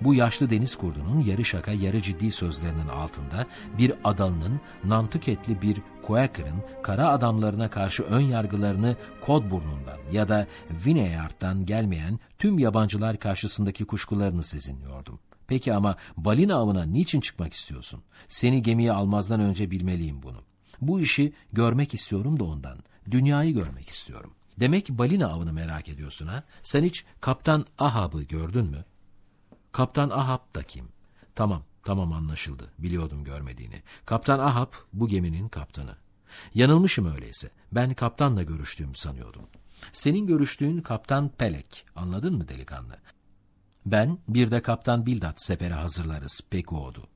Bu yaşlı deniz kurdunun yarı şaka yarı ciddi sözlerinin altında bir adalının Nantuketli bir Quaker'ın kara adamlarına karşı ön yargılarını Codburn'undan ya da Vineyard'dan gelmeyen tüm yabancılar karşısındaki kuşkularını sezinliyordum. Peki ama balina avına niçin çıkmak istiyorsun? Seni gemiye almazdan önce bilmeliyim bunu. Bu işi görmek istiyorum da ondan. Dünyayı görmek istiyorum. Demek balina avını merak ediyorsun ha? Sen hiç Kaptan Ahab'ı gördün mü? Kaptan Ahab da kim? Tamam, tamam anlaşıldı. Biliyordum görmediğini. Kaptan Ahab bu geminin kaptanı. Yanılmışım öyleyse. Ben kaptanla görüştüğümü sanıyordum. Senin görüştüğün kaptan Pelek. Anladın mı delikanlı? Ben bir de kaptan Bildat sefere hazırlarız. Peki oldu.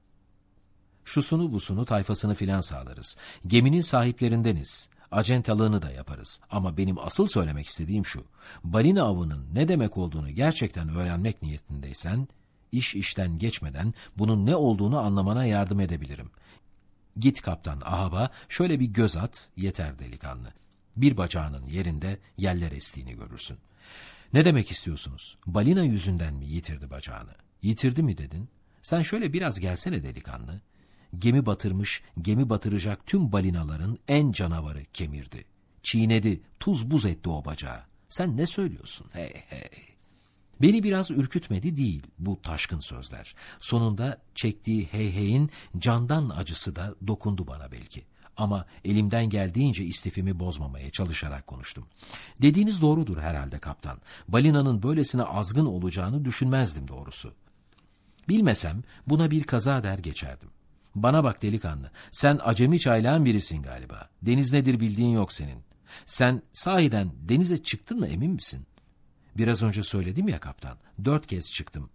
Şusunu busunu tayfasını filan sağlarız. Geminin sahiplerindeniz. Acentalığını da yaparız. Ama benim asıl söylemek istediğim şu. Balina avının ne demek olduğunu gerçekten öğrenmek niyetindeysen, iş işten geçmeden bunun ne olduğunu anlamana yardım edebilirim. Git kaptan Ahab'a şöyle bir göz at, yeter delikanlı. Bir bacağının yerinde yeller estiğini görürsün. Ne demek istiyorsunuz? Balina yüzünden mi yitirdi bacağını? Yitirdi mi dedin? Sen şöyle biraz gelsene delikanlı. Gemi batırmış, gemi batıracak tüm balinaların en canavarı kemirdi. Çiğnedi, tuz buz etti o bacağı. Sen ne söylüyorsun? Hey hey. Beni biraz ürkütmedi değil bu taşkın sözler. Sonunda çektiği hey heyin candan acısı da dokundu bana belki. Ama elimden geldiğince istifimi bozmamaya çalışarak konuştum. Dediğiniz doğrudur herhalde kaptan. Balinanın böylesine azgın olacağını düşünmezdim doğrusu. Bilmesem buna bir kaza der geçerdim. Bana bak delikanlı, sen acemi çaylağın birisin galiba. Deniz nedir bildiğin yok senin. Sen sahiden denize çıktın mı emin misin? Biraz önce söyledim ya kaptan, dört kez çıktım.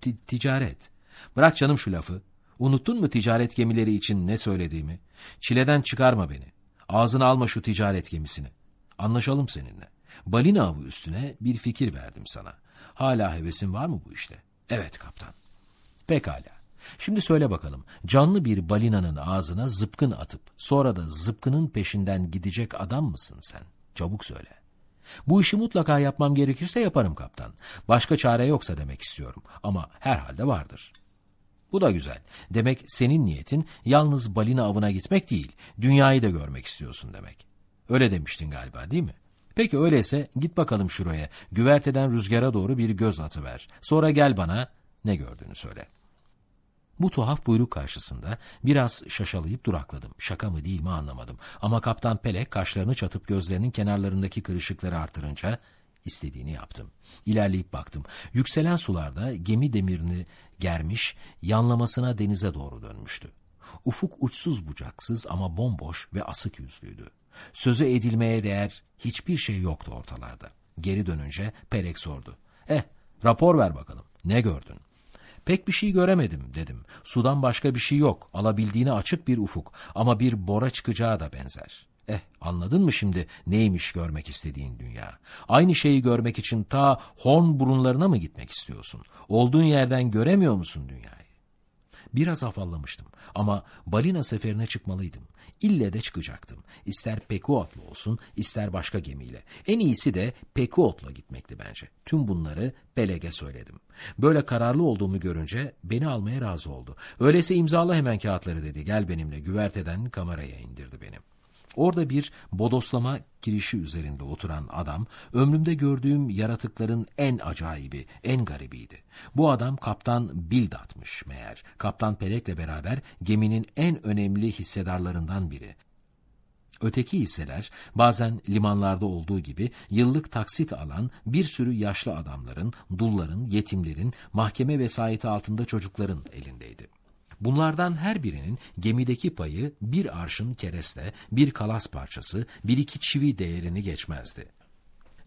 T ticaret. Bırak canım şu lafı. Unuttun mu ticaret gemileri için ne söylediğimi? Çileden çıkarma beni. Ağzına alma şu ticaret gemisini. Anlaşalım seninle. Balina avı üstüne bir fikir verdim sana. Hala hevesin var mı bu işte? Evet kaptan. Pekala. Şimdi söyle bakalım, canlı bir balinanın ağzına zıpkın atıp sonra da zıpkının peşinden gidecek adam mısın sen? Çabuk söyle. Bu işi mutlaka yapmam gerekirse yaparım kaptan. Başka çare yoksa demek istiyorum ama herhalde vardır. Bu da güzel. Demek senin niyetin yalnız balina avına gitmek değil, dünyayı da görmek istiyorsun demek. Öyle demiştin galiba değil mi? Peki öyleyse git bakalım şuraya, güverteden rüzgara doğru bir göz atıver. Sonra gel bana ne gördüğünü söyle.'' Bu tuhaf buyruk karşısında biraz şaşalayıp durakladım. Şaka mı değil mi anlamadım. Ama Kaptan Pelek kaşlarını çatıp gözlerinin kenarlarındaki kırışıkları artırınca istediğini yaptım. İlerleyip baktım. Yükselen sularda gemi demirini germiş, yanlamasına denize doğru dönmüştü. Ufuk uçsuz bucaksız ama bomboş ve asık yüzlüydü. Sözü edilmeye değer hiçbir şey yoktu ortalarda. Geri dönünce Pelek sordu. Eh, rapor ver bakalım. Ne gördün? Pek bir şey göremedim dedim. Sudan başka bir şey yok. Alabildiğine açık bir ufuk. Ama bir bora çıkacağı da benzer. Eh anladın mı şimdi neymiş görmek istediğin dünya? Aynı şeyi görmek için ta Horn burunlarına mı gitmek istiyorsun? Olduğun yerden göremiyor musun dünyayı? Biraz afallamıştım ama balina seferine çıkmalıydım. İlle de çıkacaktım. İster Pekuot'la olsun, ister başka gemiyle. En iyisi de Pekuot'la gitmekti bence. Tüm bunları Beleg'e söyledim. Böyle kararlı olduğumu görünce beni almaya razı oldu. Öyleyse imzala hemen kağıtları dedi. Gel benimle güverteden kameraya indirdi beni. Orada bir bodoslama girişi üzerinde oturan adam, ömrümde gördüğüm yaratıkların en acayibi, en garibiydi. Bu adam Kaptan Bildat'mış meğer. Kaptan Pelek'le beraber geminin en önemli hissedarlarından biri. Öteki hisseler bazen limanlarda olduğu gibi yıllık taksit alan bir sürü yaşlı adamların, dulların, yetimlerin, mahkeme vesayeti altında çocukların elindeydi. Bunlardan her birinin gemideki payı bir arşın kereste, bir kalas parçası, bir iki çivi değerini geçmezdi.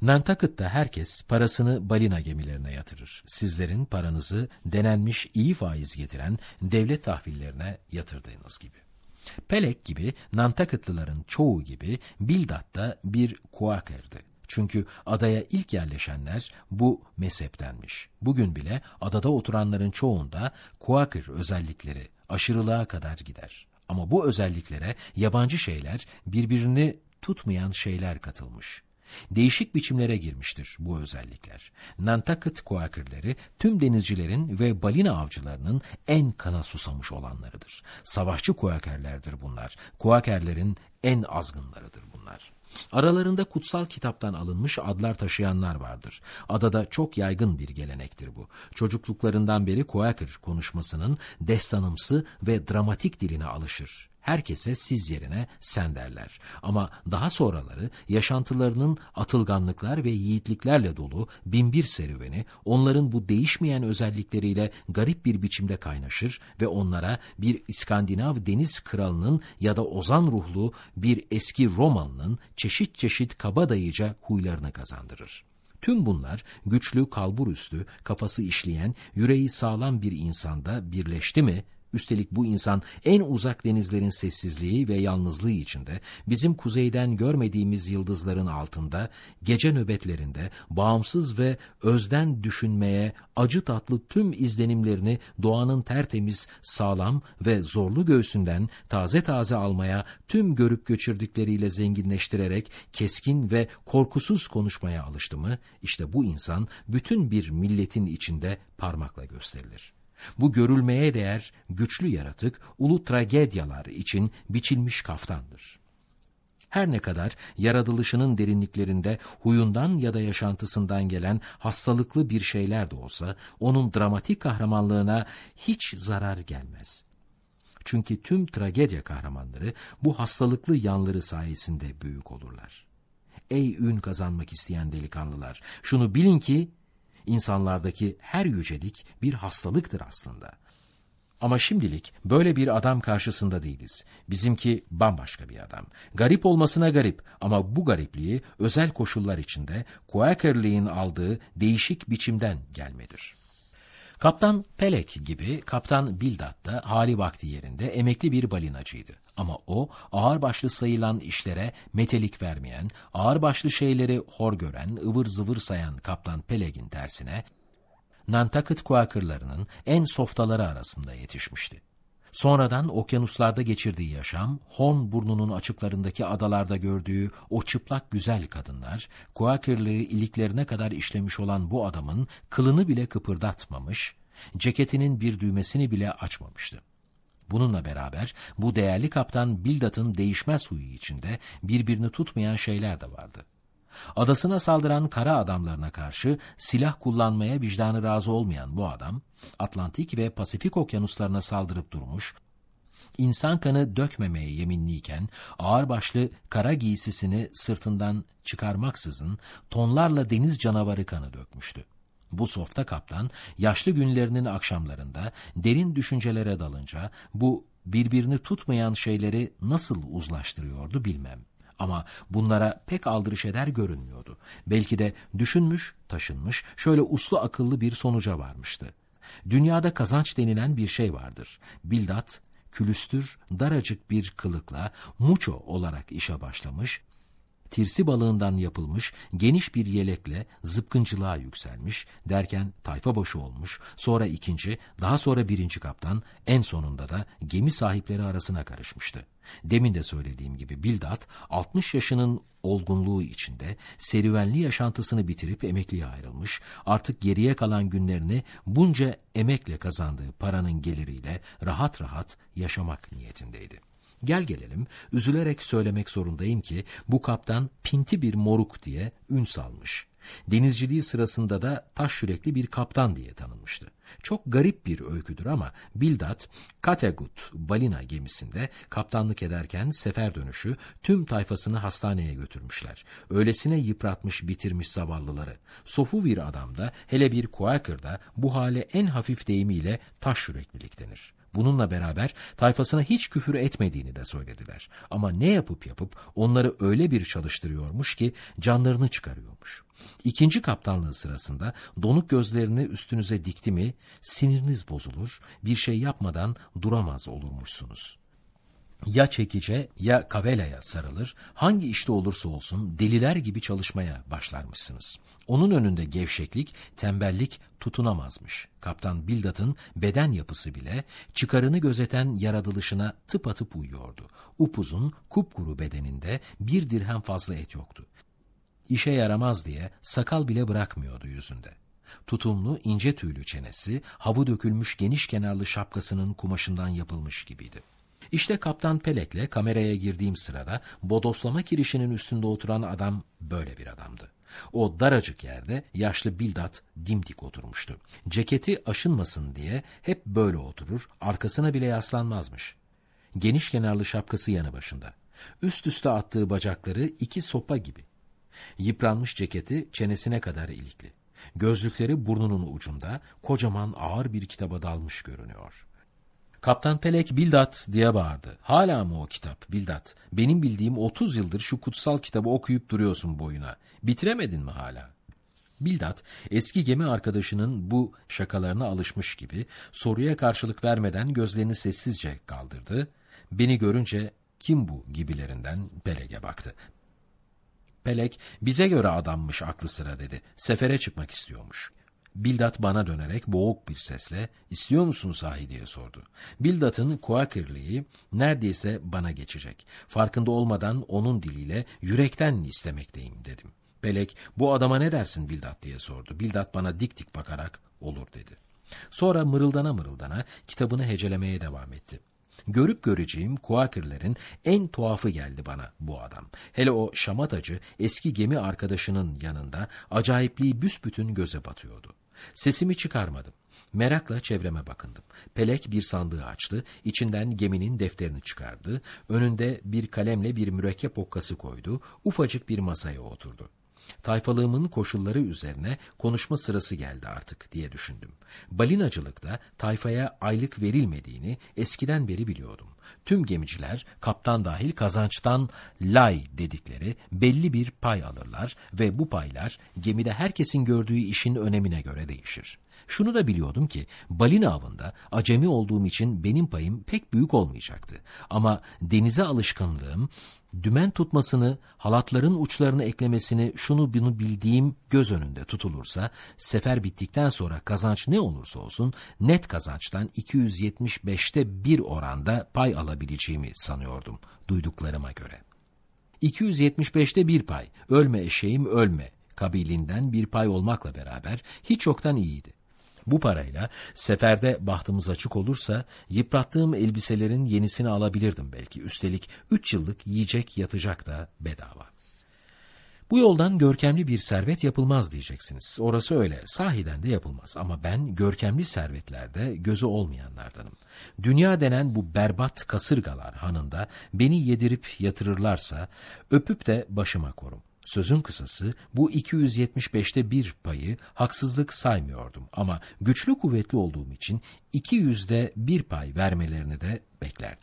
Nantucket'ta herkes parasını balina gemilerine yatırır. Sizlerin paranızı denenmiş iyi faiz getiren devlet tahvillerine yatırdığınız gibi. Pelek gibi Nantucketlıların çoğu gibi Bildat da bir Quaker'dı. Çünkü adaya ilk yerleşenler bu mezheptenmiş. Bugün bile adada oturanların çoğunda Quaker özellikleri aşırılığa kadar gider. Ama bu özelliklere yabancı şeyler birbirini tutmayan şeyler katılmış. Değişik biçimlere girmiştir bu özellikler. Nantucket Quaker'leri tüm denizcilerin ve balina avcılarının en kana susamış olanlarıdır. Savaşçı Quaker'lerdir bunlar. Quaker'lerin en azgınlarıdır bunlar. Aralarında kutsal kitaptan alınmış adlar taşıyanlar vardır. Adada çok yaygın bir gelenektir bu. Çocukluklarından beri Quaker konuşmasının destanımsı ve dramatik diline alışır herkese siz yerine sen derler. Ama daha sonraları yaşantılarının atılganlıklar ve yiğitliklerle dolu binbir serüveni onların bu değişmeyen özellikleriyle garip bir biçimde kaynaşır ve onlara bir İskandinav deniz kralının ya da ozan ruhlu bir eski Romalı'nın çeşit çeşit kabadayıca huylarını kazandırır. Tüm bunlar güçlü, kalburüstü, kafası işleyen, yüreği sağlam bir insanda birleşti mi Üstelik bu insan en uzak denizlerin sessizliği ve yalnızlığı içinde bizim kuzeyden görmediğimiz yıldızların altında gece nöbetlerinde bağımsız ve özden düşünmeye acı tatlı tüm izlenimlerini doğanın tertemiz, sağlam ve zorlu göğsünden taze taze almaya tüm görüp göçürdükleriyle zenginleştirerek keskin ve korkusuz konuşmaya alıştı mı? İşte bu insan bütün bir milletin içinde parmakla gösterilir. Bu görülmeye değer güçlü yaratık ulu tragedyalar için biçilmiş kaftandır. Her ne kadar yaratılışının derinliklerinde huyundan ya da yaşantısından gelen hastalıklı bir şeyler de olsa onun dramatik kahramanlığına hiç zarar gelmez. Çünkü tüm tragedya kahramanları bu hastalıklı yanları sayesinde büyük olurlar. Ey ün kazanmak isteyen delikanlılar, şunu bilin ki İnsanlardaki her yücelik bir hastalıktır aslında. Ama şimdilik böyle bir adam karşısında değiliz. Bizimki bambaşka bir adam. Garip olmasına garip ama bu garipliği özel koşullar içinde Quakerliğin aldığı değişik biçimden gelmedir. Kaptan Pelek gibi Kaptan Bildat da hali vakti yerinde emekli bir balinacıydı. Ama o ağırbaşlı sayılan işlere metelik vermeyen, ağırbaşlı şeyleri hor gören, ıvır zıvır sayan Kaptan Peleg'in tersine Nantucket Quaker'larının en softaları arasında yetişmişti. Sonradan okyanuslarda geçirdiği yaşam, Horn burnunun açıklarındaki adalarda gördüğü o çıplak güzel kadınlar, Quakerlığı iliklerine kadar işlemiş olan bu adamın kılını bile kıpırdatmamış, ceketinin bir düğmesini bile açmamıştı. Bununla beraber bu değerli kaptan Bildat'ın değişmez huyu içinde birbirini tutmayan şeyler de vardı. Adasına saldıran kara adamlarına karşı silah kullanmaya vicdanı razı olmayan bu adam, Atlantik ve Pasifik okyanuslarına saldırıp durmuş, insan kanı dökmemeye yeminliyken ağırbaşlı kara giysisini sırtından çıkarmaksızın tonlarla deniz canavarı kanı dökmüştü. Bu softa kaptan yaşlı günlerinin akşamlarında derin düşüncelere dalınca bu birbirini tutmayan şeyleri nasıl uzlaştırıyordu bilmem. Ama bunlara pek aldırış eder görünmüyordu. Belki de düşünmüş, taşınmış, şöyle uslu akıllı bir sonuca varmıştı. Dünyada kazanç denilen bir şey vardır. Bildat, külüstür, daracık bir kılıkla muço olarak işe başlamış, tirsi balığından yapılmış geniş bir yelekle zıpkıncılığa yükselmiş, derken tayfa başı olmuş, sonra ikinci, daha sonra birinci kaptan, en sonunda da gemi sahipleri arasına karışmıştı. Demin de söylediğim gibi Bildat, 60 yaşının olgunluğu içinde serüvenli yaşantısını bitirip emekliye ayrılmış, artık geriye kalan günlerini bunca emekle kazandığı paranın geliriyle rahat rahat yaşamak niyetindeydi. Gel gelelim, üzülerek söylemek zorundayım ki bu kaptan pinti bir moruk diye ün salmış. Denizciliği sırasında da taş yürekli bir kaptan diye tanınmıştı. Çok garip bir öyküdür ama Bildat, Kategut balina gemisinde kaptanlık ederken sefer dönüşü tüm tayfasını hastaneye götürmüşler. Öylesine yıpratmış bitirmiş zavallıları. Sofu bir adamda hele bir Quaker'da bu hale en hafif deyimiyle taş yüreklilik denir. Bununla beraber tayfasına hiç küfür etmediğini de söylediler. Ama ne yapıp yapıp onları öyle bir çalıştırıyormuş ki canlarını çıkarıyormuş. İkinci kaptanlığı sırasında donuk gözlerini üstünüze dikti mi siniriniz bozulur, bir şey yapmadan duramaz olurmuşsunuz ya çekice ya kavelaya sarılır, hangi işte olursa olsun deliler gibi çalışmaya başlarmışsınız. Onun önünde gevşeklik, tembellik tutunamazmış. Kaptan Bildat'ın beden yapısı bile çıkarını gözeten yaratılışına tıpatıp uyuyordu. Upuzun, kupkuru bedeninde bir dirhem fazla et yoktu. İşe yaramaz diye sakal bile bırakmıyordu yüzünde. Tutumlu, ince tüylü çenesi, havu dökülmüş geniş kenarlı şapkasının kumaşından yapılmış gibiydi. İşte Kaptan Pelek'le kameraya girdiğim sırada bodoslama kirişinin üstünde oturan adam böyle bir adamdı. O daracık yerde yaşlı Bildat dimdik oturmuştu. Ceketi aşınmasın diye hep böyle oturur, arkasına bile yaslanmazmış. Geniş kenarlı şapkası yanı başında. Üst üste attığı bacakları iki sopa gibi. Yıpranmış ceketi çenesine kadar ilikli. Gözlükleri burnunun ucunda, kocaman ağır bir kitaba dalmış görünüyor. Kaptan Pelek Bildat diye bağırdı. Hala mı o kitap Bildat? Benim bildiğim 30 yıldır şu kutsal kitabı okuyup duruyorsun boyuna. Bitiremedin mi hala? Bildat eski gemi arkadaşının bu şakalarına alışmış gibi soruya karşılık vermeden gözlerini sessizce kaldırdı. Beni görünce kim bu gibilerinden Pelek'e baktı. Pelek bize göre adammış aklı sıra dedi. Sefere çıkmak istiyormuş. Bildat bana dönerek boğuk bir sesle istiyor musun sahi diye sordu. Bildat'ın kuakirliği neredeyse bana geçecek. Farkında olmadan onun diliyle yürekten istemekteyim dedim. Pelek bu adama ne dersin Bildat diye sordu. Bildat bana dik dik bakarak olur dedi. Sonra mırıldana mırıldana kitabını hecelemeye devam etti. Görüp göreceğim kuakirlerin en tuhafı geldi bana bu adam. Hele o şamatacı eski gemi arkadaşının yanında acayipliği büsbütün göze batıyordu. Sesimi çıkarmadım. Merakla çevreme bakındım. Pelek bir sandığı açtı, içinden geminin defterini çıkardı, önünde bir kalemle bir mürekkep okkası koydu, ufacık bir masaya oturdu. Tayfalığımın koşulları üzerine konuşma sırası geldi artık diye düşündüm. Balinacılıkta tayfaya aylık verilmediğini eskiden beri biliyordum. Tüm gemiciler kaptan dahil kazançtan lay dedikleri belli bir pay alırlar ve bu paylar gemide herkesin gördüğü işin önemine göre değişir. Şunu da biliyordum ki balina avında acemi olduğum için benim payım pek büyük olmayacaktı. Ama denize alışkanlığım dümen tutmasını, halatların uçlarını eklemesini şunu bunu bildiğim göz önünde tutulursa sefer bittikten sonra kazanç ne olursa olsun net kazançtan 275'te bir oranda pay alabileceğimi sanıyordum duyduklarıma göre. 275'te bir pay, ölme eşeğim ölme kabilinden bir pay olmakla beraber hiç yoktan iyiydi. Bu parayla seferde bahtımız açık olursa yıprattığım elbiselerin yenisini alabilirdim belki. Üstelik üç yıllık yiyecek yatacak da bedava. Bu yoldan görkemli bir servet yapılmaz diyeceksiniz. Orası öyle. Sahiden de yapılmaz. Ama ben görkemli servetlerde gözü olmayanlardanım. Dünya denen bu berbat kasırgalar hanında beni yedirip yatırırlarsa öpüp de başıma korum. Sözün kısası bu 275'te bir payı haksızlık saymıyordum ama güçlü kuvvetli olduğum için 200'de bir pay vermelerini de beklerdim.